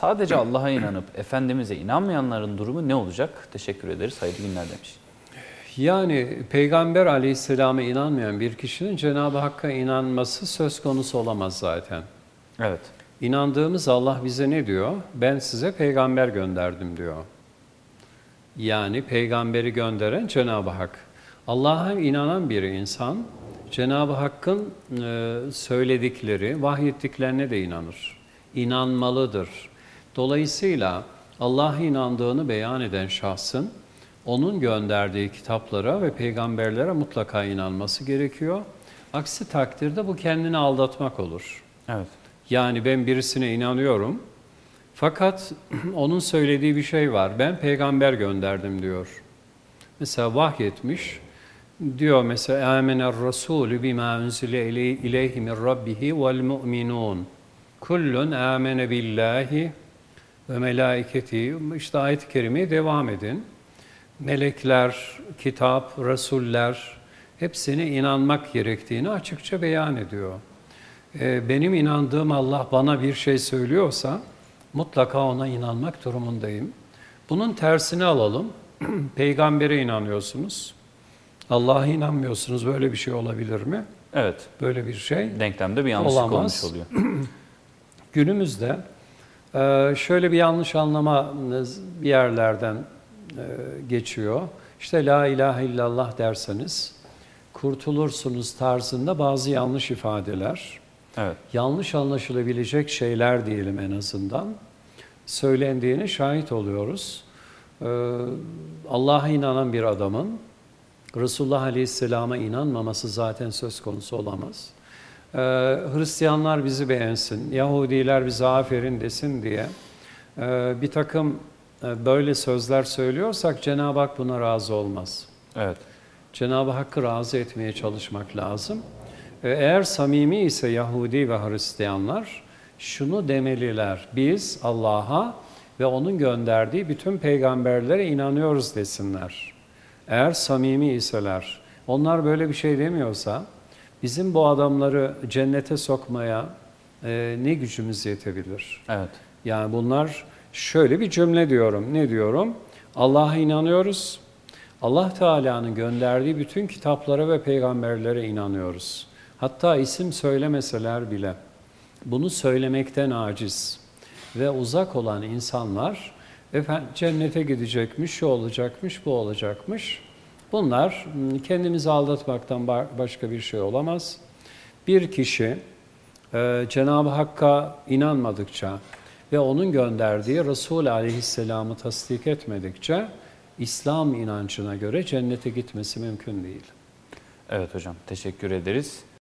Sadece Allah'a inanıp Efendimiz'e inanmayanların durumu ne olacak? Teşekkür ederiz. Hayırlı günler demiş. Yani Peygamber aleyhisselama inanmayan bir kişinin Cenab-ı Hakk'a inanması söz konusu olamaz zaten. Evet. İnandığımız Allah bize ne diyor? Ben size peygamber gönderdim diyor. Yani peygamberi gönderen Cenab-ı Hak. Allah'a inanan bir insan Cenab-ı Hakk'ın e, söyledikleri, vahyettiklerine de inanır. İnanmalıdır. Dolayısıyla Allah'a inandığını beyan eden şahsın onun gönderdiği kitaplara ve peygamberlere mutlaka inanması gerekiyor. Aksi takdirde bu kendini aldatmak olur. Evet. Yani ben birisine inanıyorum. Fakat onun söylediği bir şey var. Ben peygamber gönderdim diyor. Mesela vahyetmiş. Diyor mesela amener rasulü bima unzile ileyhi min rabbihi vel mu'minun. Kullun amene billahi ve melaiketi. İşte ayet-i kerimeye devam edin. Melekler, kitap, rasuller hepsine inanmak gerektiğini açıkça beyan ediyor. Ee, benim inandığım Allah bana bir şey söylüyorsa mutlaka ona inanmak durumundayım. Bunun tersini alalım. Peygambere inanıyorsunuz. Allah'a inanmıyorsunuz. Böyle bir şey olabilir mi? Evet. Böyle bir şey Denklemde bir yanlışlık Olamaz. olmuş oluyor. Günümüzde e, şöyle bir yanlış anlama bir yerlerden e, geçiyor. İşte la ilahe illallah derseniz kurtulursunuz tarzında bazı yanlış ifadeler. Evet. yanlış anlaşılabilecek şeyler diyelim en azından söylendiğine şahit oluyoruz. Ee, Allah'a inanan bir adamın Resulullah Aleyhisselam'a inanmaması zaten söz konusu olamaz. Ee, Hristiyanlar bizi beğensin, Yahudiler bize aferin desin diye e, bir takım e, böyle sözler söylüyorsak Cenab-ı Hak buna razı olmaz. Evet. Cenab-ı Hakk'ı razı etmeye çalışmak lazım. Ee, Eğer samimi ise Yahudi ve Hristiyanlar şunu demeliler. Biz Allah'a ve onun gönderdiği bütün peygamberlere inanıyoruz desinler. Eğer samimi iseler, onlar böyle bir şey demiyorsa bizim bu adamları cennete sokmaya e, ne gücümüz yetebilir? Evet. Yani bunlar şöyle bir cümle diyorum. Ne diyorum? Allah'a inanıyoruz. Allah Teala'nın gönderdiği bütün kitaplara ve peygamberlere inanıyoruz. Hatta isim söylemeseler bile bunu söylemekten aciz ve uzak olan insanlar efendim cennete gidecekmiş, şu olacakmış, bu olacakmış. Bunlar hmm, kendimizi aldatmaktan ba- başka bir şey olamaz. Bir kişi e, Cenab-ı Hakk'a inanmadıkça ve onun gönderdiği Resul Aleyhisselam'ı tasdik etmedikçe İslam inancına göre cennete gitmesi mümkün değil. Evet hocam. Teşekkür ederiz.